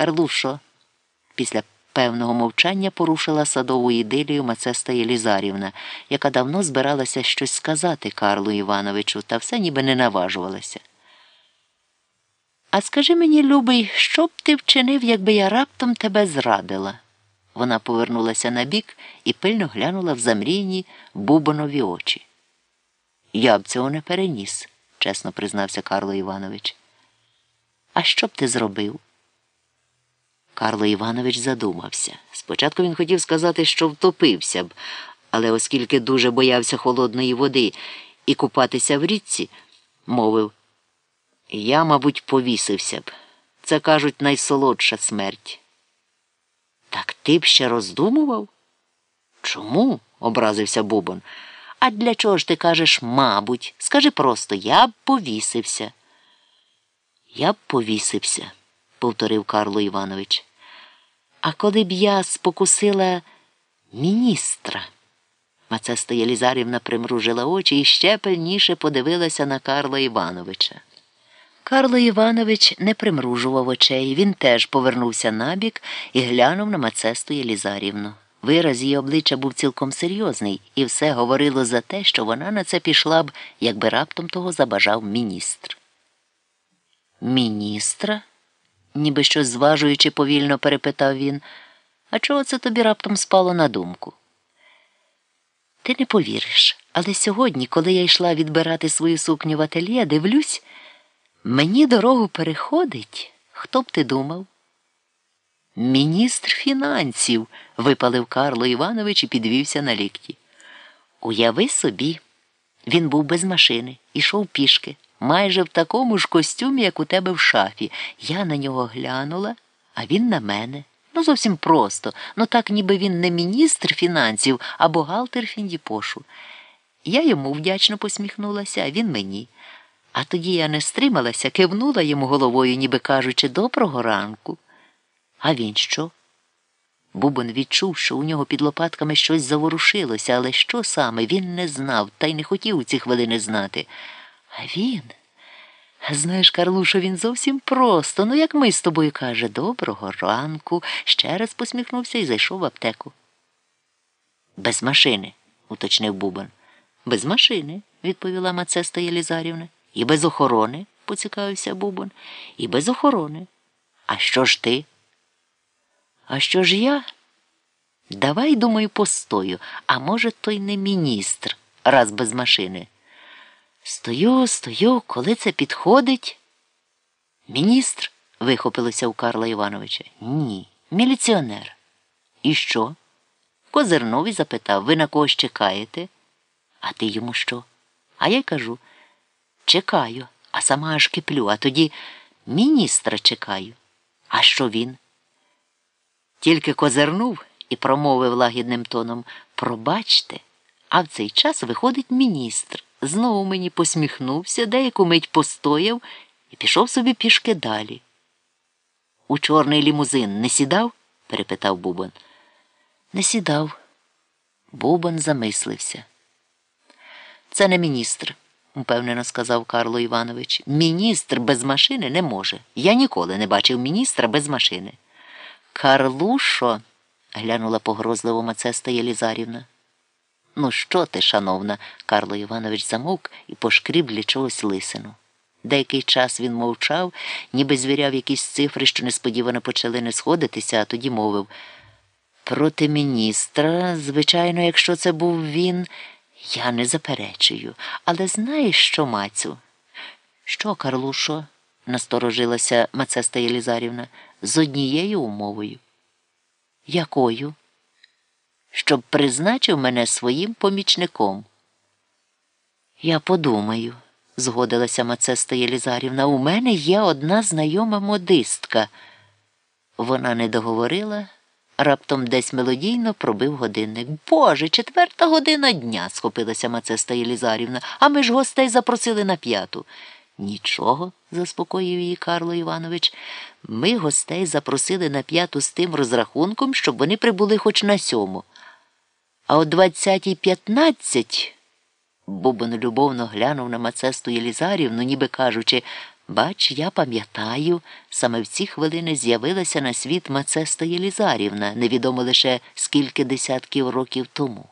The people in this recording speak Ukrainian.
Карлушо, після певного мовчання порушила садову ідилію Мацеста Єлізарівна, яка давно збиралася щось сказати Карлу Івановичу, та все ніби не наважувалася. А скажи мені, любий, що б ти вчинив, якби я раптом тебе зрадила? Вона повернулася на бік і пильно глянула в замрійні бубонові очі. Я б цього не переніс, чесно признався Карло Іванович. А що б ти зробив? Карло Іванович задумався. Спочатку він хотів сказати, що втопився б, але оскільки дуже боявся холодної води і купатися в річці, мовив я, мабуть, повісився б. Це кажуть найсолодша смерть. Так ти б ще роздумував? Чому? образився Бубон. А для чого ж ти кажеш, мабуть? Скажи просто, я б повісився. Я б повісився, повторив Карло Іванович. А коли б я спокусила міністра. Мацеста Єлізарівна примружила очі і ще пильніше подивилася на Карла Івановича. Карло Іванович не примружував очей, він теж повернувся набік і глянув на Мацесту Єлізарівну. Вираз її обличчя був цілком серйозний, і все говорило за те, що вона на це пішла б, якби раптом того забажав міністр. Міністра? Ніби щось зважуючи, повільно перепитав він. А чого це тобі раптом спало на думку? Ти не повіриш, але сьогодні, коли я йшла відбирати свою сукню в ательє, дивлюсь, мені дорогу переходить. Хто б ти думав? Міністр фінансів, випалив Карло Іванович і підвівся на лікті. Уяви собі, він був без машини, ішов пішки майже в такому ж костюмі, як у тебе в шафі. Я на нього глянула, а він на мене. Ну, зовсім просто, ну так ніби він не міністр фінансів, а бухгалтер Фіндіпошу. Я йому вдячно посміхнулася, а він мені. А тоді я не стрималася, кивнула йому головою, ніби кажучи, доброго ранку. А він що? Бубон відчув, що у нього під лопатками щось заворушилося, але що саме він не знав та й не хотів у ці хвилини знати. А він, знаєш, Карлушо, він зовсім просто, ну, як ми з тобою каже, доброго ранку, ще раз посміхнувся і зайшов в аптеку. Без машини, уточнив Бубан. Без машини, відповіла Мацеста Єлізарівна. І без охорони, поцікавився Бубон, і без охорони. А що ж ти? А що ж я? Давай, думаю, постою, а може, той не міністр, раз без машини. Стою, стою, коли це підходить. Міністр? вихопилося у Карла Івановича. Ні, міліціонер. І що? Козирнов і запитав, ви на когось чекаєте? А ти йому що? А я й кажу чекаю, а сама аж киплю, а тоді міністра чекаю. А що він? Тільки козирнув і промовив лагідним тоном Пробачте, а в цей час виходить міністр знову мені посміхнувся, деяку мить постояв і пішов собі пішки далі. У чорний лімузин не сідав? перепитав Бубон. Не сідав. Бубон замислився. Це не міністр, упевнено сказав Карло Іванович. Міністр без машини не може. Я ніколи не бачив міністра без машини. Карлушо, глянула погрозливо Мацеста Єлізарівна. Ну, що ти, шановна, Карло Іванович замовк і пошкріб для чогось лисину. Деякий час він мовчав, ніби звіряв якісь цифри, що несподівано почали не сходитися, а тоді мовив проти міністра, звичайно, якщо це був він, я не заперечую. Але знаєш що, Мацю? Що, Карлушо? насторожилася Мацеста Єлізарівна, з однією умовою. Якою? Щоб призначив мене своїм помічником. Я подумаю, згодилася Мацеста Єлізарівна, у мене є одна знайома модистка. Вона не договорила, раптом десь мелодійно пробив годинник. Боже, четверта година дня, схопилася Мацеста Єлізарівна, а ми ж гостей запросили на п'яту. Нічого, заспокоїв її Карло Іванович. Ми гостей запросили на п'яту з тим розрахунком, щоб вони прибули хоч на сьому. А о двадцятій п'ятнадцять Бубон любовно глянув на Мацесту Єлізарівну, ніби кажучи, Бач, я пам'ятаю, саме в ці хвилини з'явилася на світ Мацеста Єлізарівна, невідомо лише скільки десятків років тому.